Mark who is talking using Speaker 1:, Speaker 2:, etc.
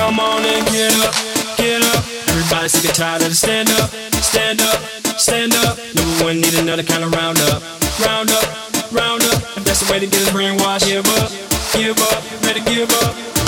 Speaker 1: Come on and get up, get up. Everybody's sick and tired of the stand up, stand up, stand up. Number one need another kind of round up, round up, round up. If that's the way to get his brainwashed, give up, give up, better give up.